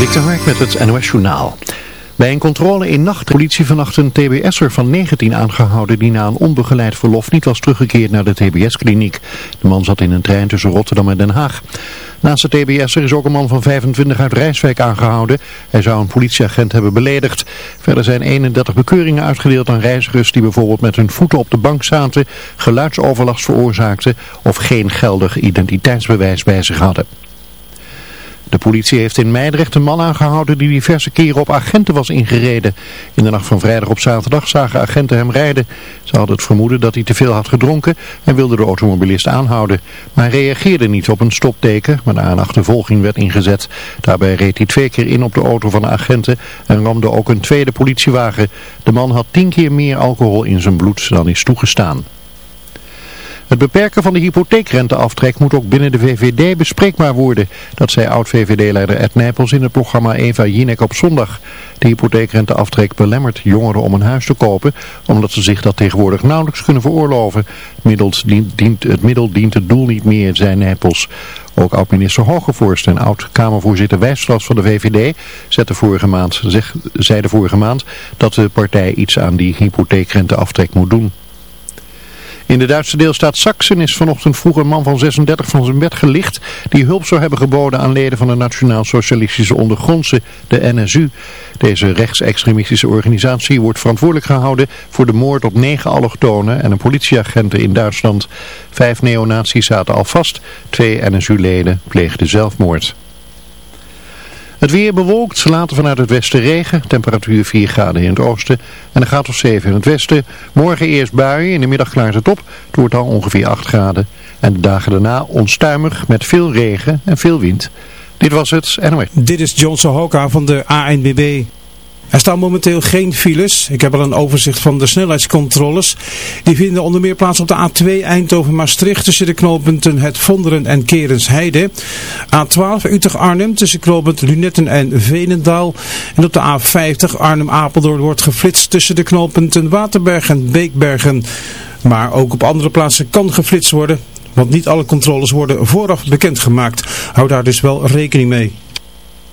Dik Hark met het NOS Journaal. Bij een controle in nacht politie vannacht een tbs'er van 19 aangehouden die na een onbegeleid verlof niet was teruggekeerd naar de tbs-kliniek. De man zat in een trein tussen Rotterdam en Den Haag. Naast de tbs'er is ook een man van 25 uit Rijswijk aangehouden. Hij zou een politieagent hebben beledigd. Verder zijn 31 bekeuringen uitgedeeld aan reizigers die bijvoorbeeld met hun voeten op de bank zaten, geluidsoverlast veroorzaakten of geen geldig identiteitsbewijs bij zich hadden. De politie heeft in Meidrecht een man aangehouden die diverse keren op agenten was ingereden. In de nacht van vrijdag op zaterdag zagen agenten hem rijden. Ze hadden het vermoeden dat hij te veel had gedronken en wilden de automobilist aanhouden. Maar hij reageerde niet op een stopteken, waarna een achtervolging werd ingezet. Daarbij reed hij twee keer in op de auto van de agenten en ramde ook een tweede politiewagen. De man had tien keer meer alcohol in zijn bloed dan is toegestaan. Het beperken van de hypotheekrenteaftrek moet ook binnen de VVD bespreekbaar worden. Dat zei oud-VVD-leider Ed Nijpels in het programma Eva Jinek op zondag. De hypotheekrenteaftrek belemmert jongeren om een huis te kopen, omdat ze zich dat tegenwoordig nauwelijks kunnen veroorloven. Het middel dient het doel niet meer, zei Nijpels. Ook oud-minister Hogevorst en oud-Kamervoorzitter Wijslas van de VVD zette vorige maand, zeiden vorige maand dat de partij iets aan die hypotheekrenteaftrek moet doen. In de Duitse deelstaat Sachsen is vanochtend vroeg een man van 36 van zijn bed gelicht die hulp zou hebben geboden aan leden van de Nationaal Socialistische Ondergrondse, de NSU. Deze rechtsextremistische organisatie wordt verantwoordelijk gehouden voor de moord op negen allochtonen en een politieagenten in Duitsland. Vijf neonazies zaten al vast, twee NSU-leden pleegden zelfmoord. Het weer bewolkt, later vanuit het westen regen, temperatuur 4 graden in het oosten en een graad of 7 in het westen. Morgen eerst buien, in de middag klaart het op, het wordt dan ongeveer 8 graden. En de dagen daarna onstuimig met veel regen en veel wind. Dit was het NOS. Dit is Johnson Hoka van de ANBB. Er staan momenteel geen files. Ik heb al een overzicht van de snelheidscontroles. Die vinden onder meer plaats op de A2 Eindhoven-Maastricht tussen de knooppunten Het Vonderen en Kerensheide. A12 Utrecht-Arnhem tussen knooppunt Lunetten en Venendaal. En op de A50 Arnhem-Apeldoorn wordt geflitst tussen de knooppunten Waterberg en Beekbergen. Maar ook op andere plaatsen kan geflitst worden. Want niet alle controles worden vooraf bekendgemaakt. Hou daar dus wel rekening mee.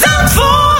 Zandvoort.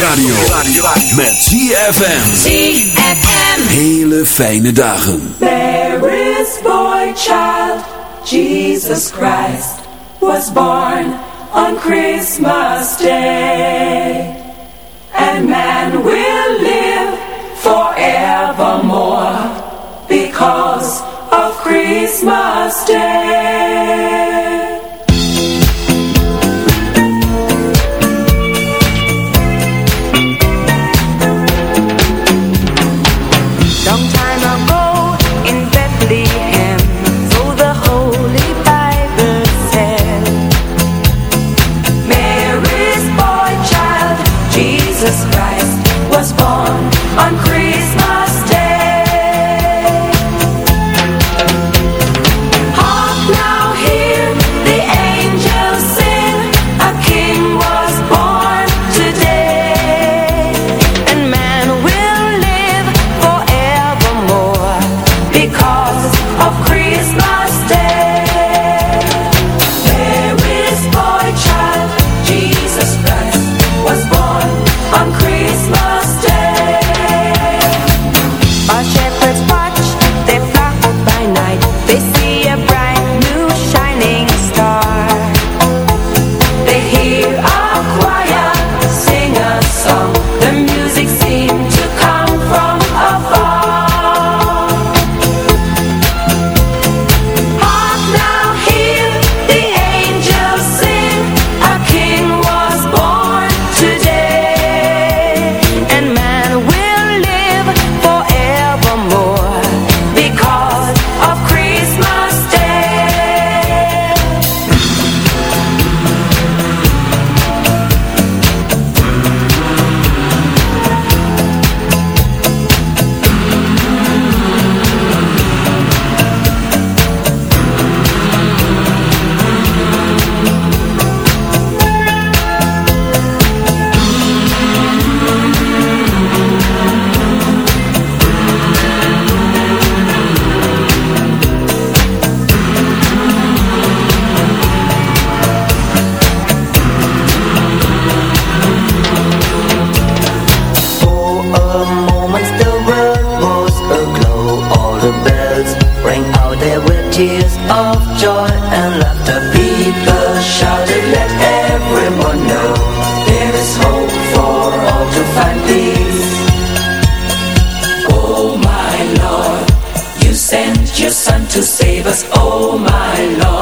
radio. Met ZFM. ZFM. Hele fijne dagen. There is boy child, Jesus Christ, was born on Christmas Day. and People let everyone know There is hope for all to find peace. Oh my Lord, you sent your son to save us. Oh my Lord.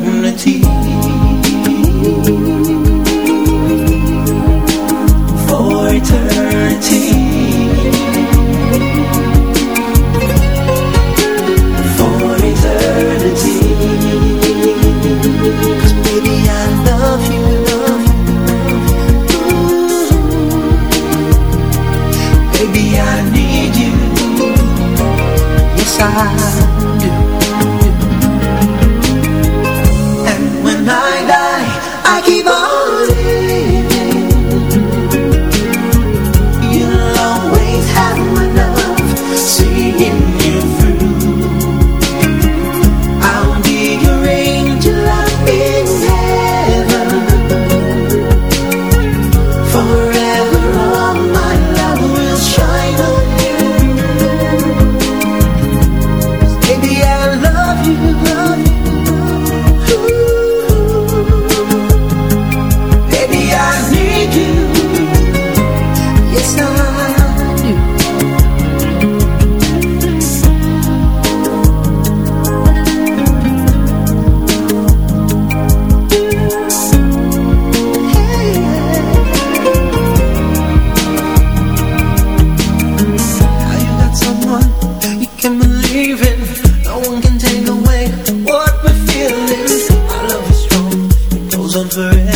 side. Forever.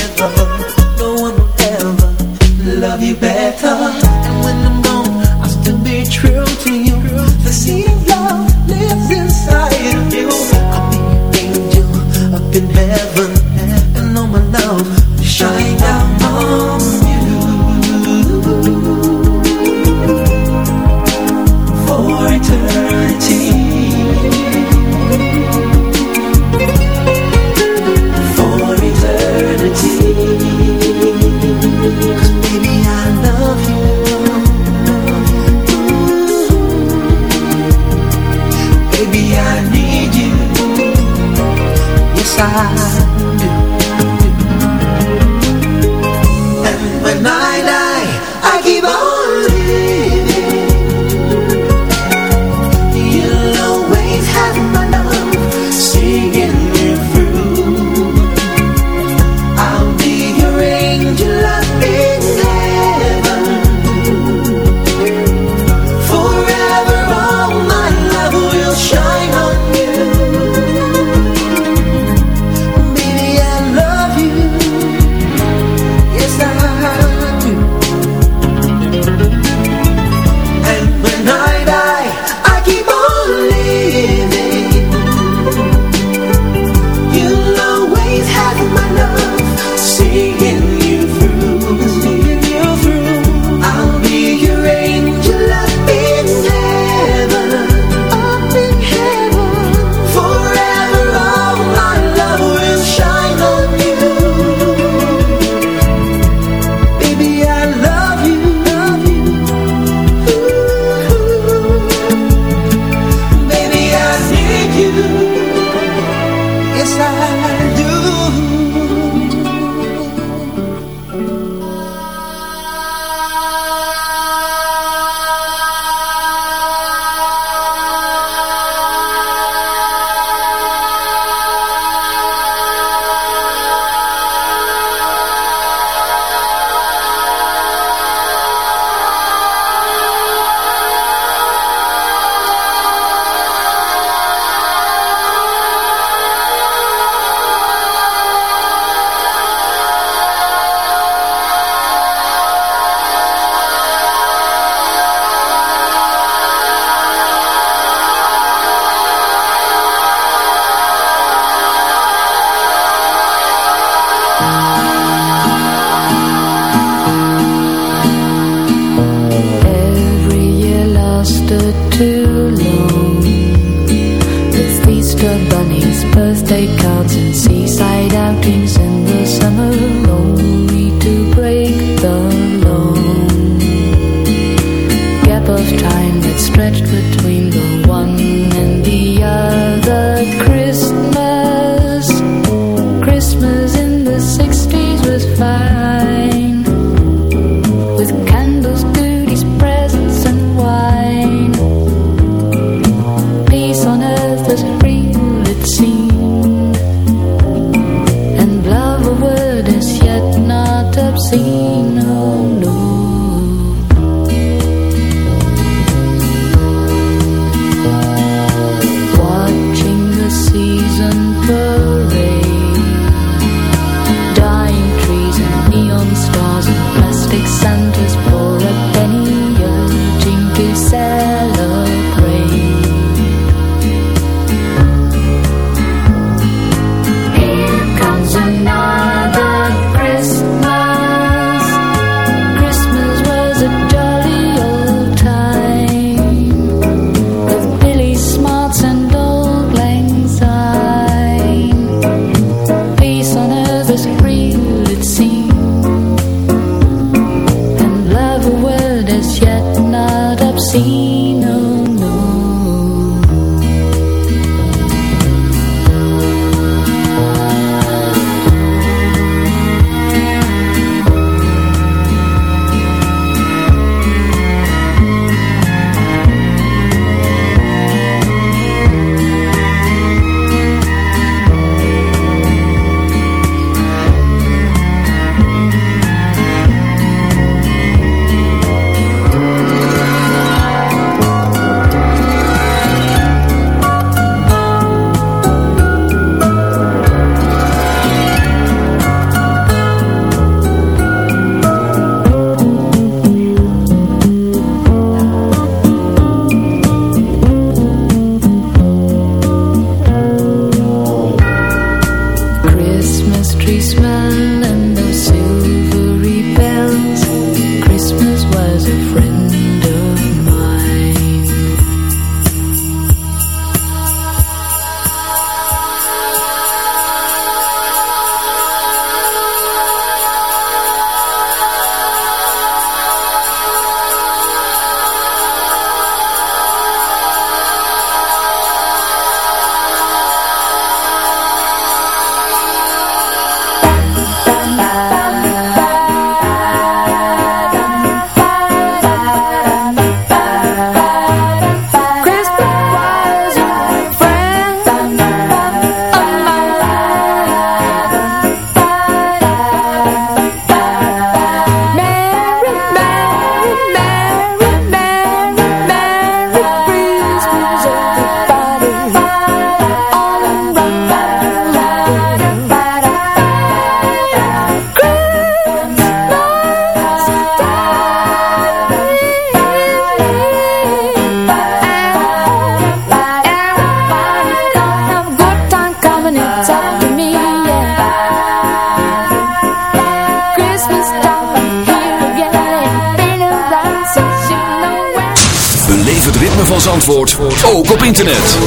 Zandvoort ook op internet.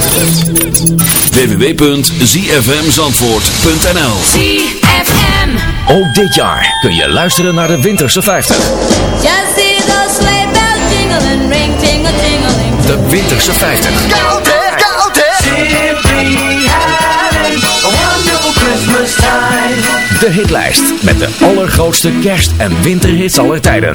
www.zfmzandvoort.nl ZFM. Ook dit jaar kun je luisteren naar de Winterse 50. Just see those sleigh bells jingling, ring, tingle, tingling. De Winterse 50. Koud hè, koud hè. Simply having a wonderful Christmas time. De hitlijst met de allergrootste kerst- en winterhits aller tijden.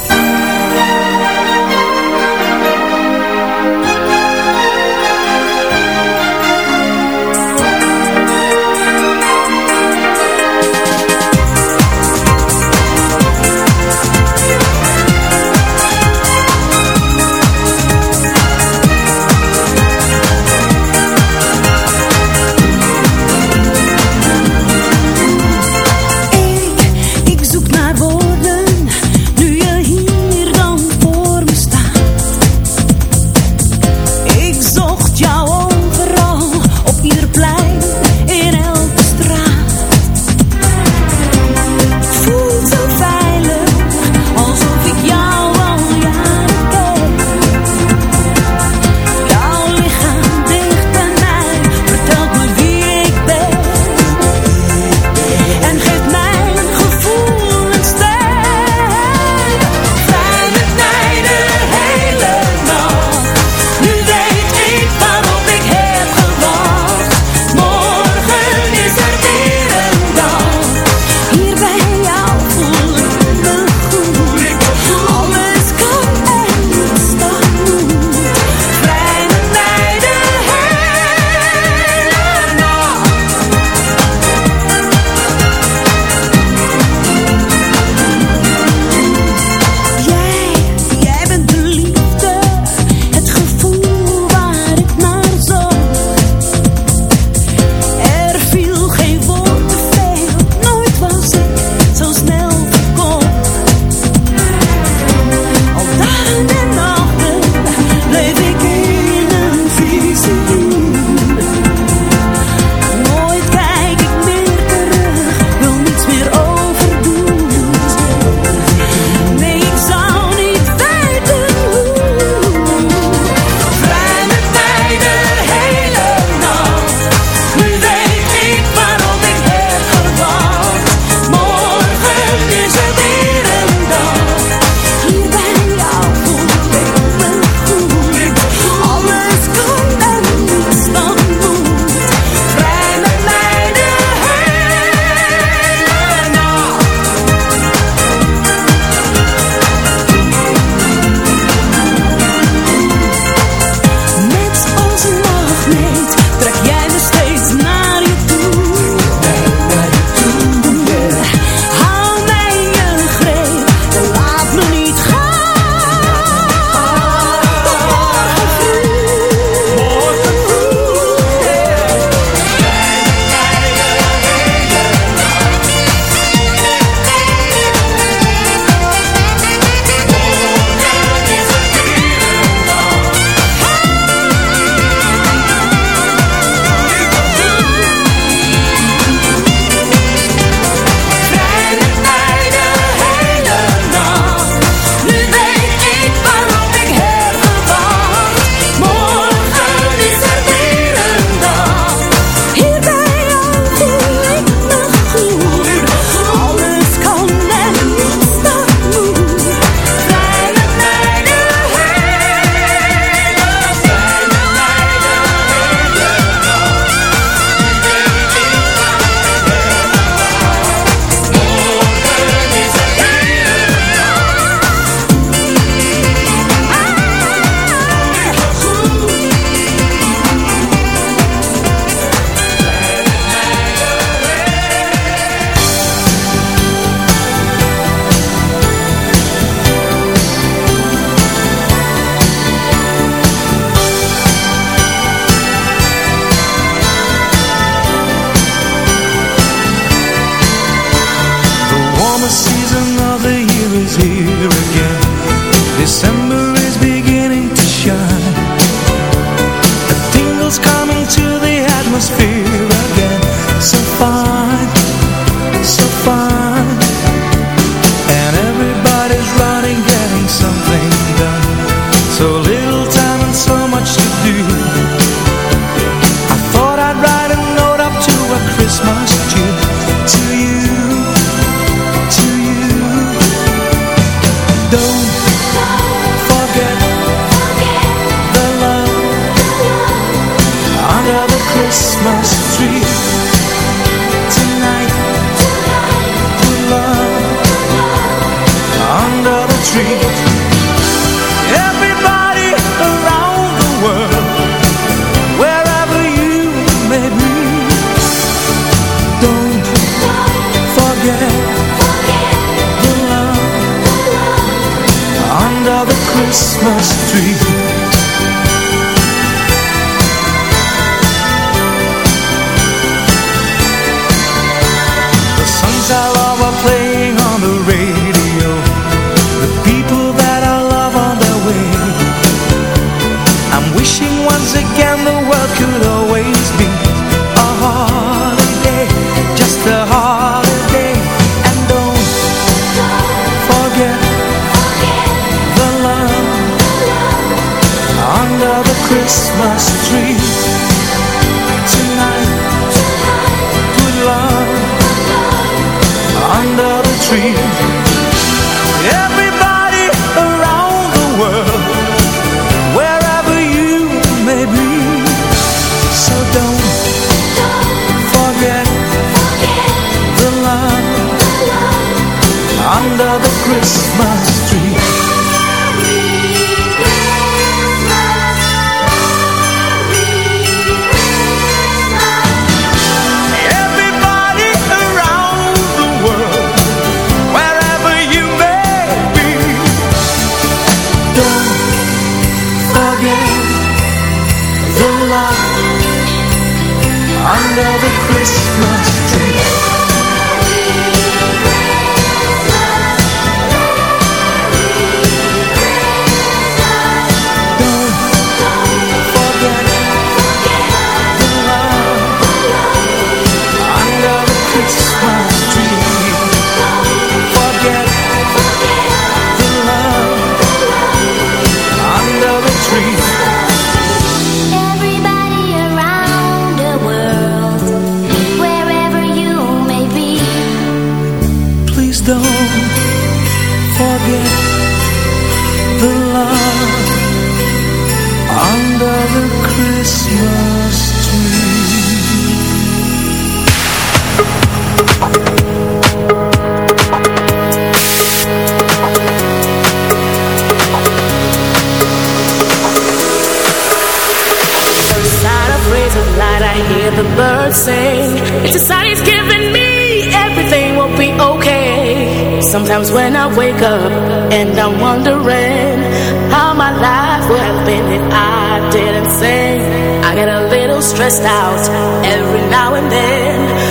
Stressed out every now and then.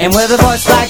And with a voice like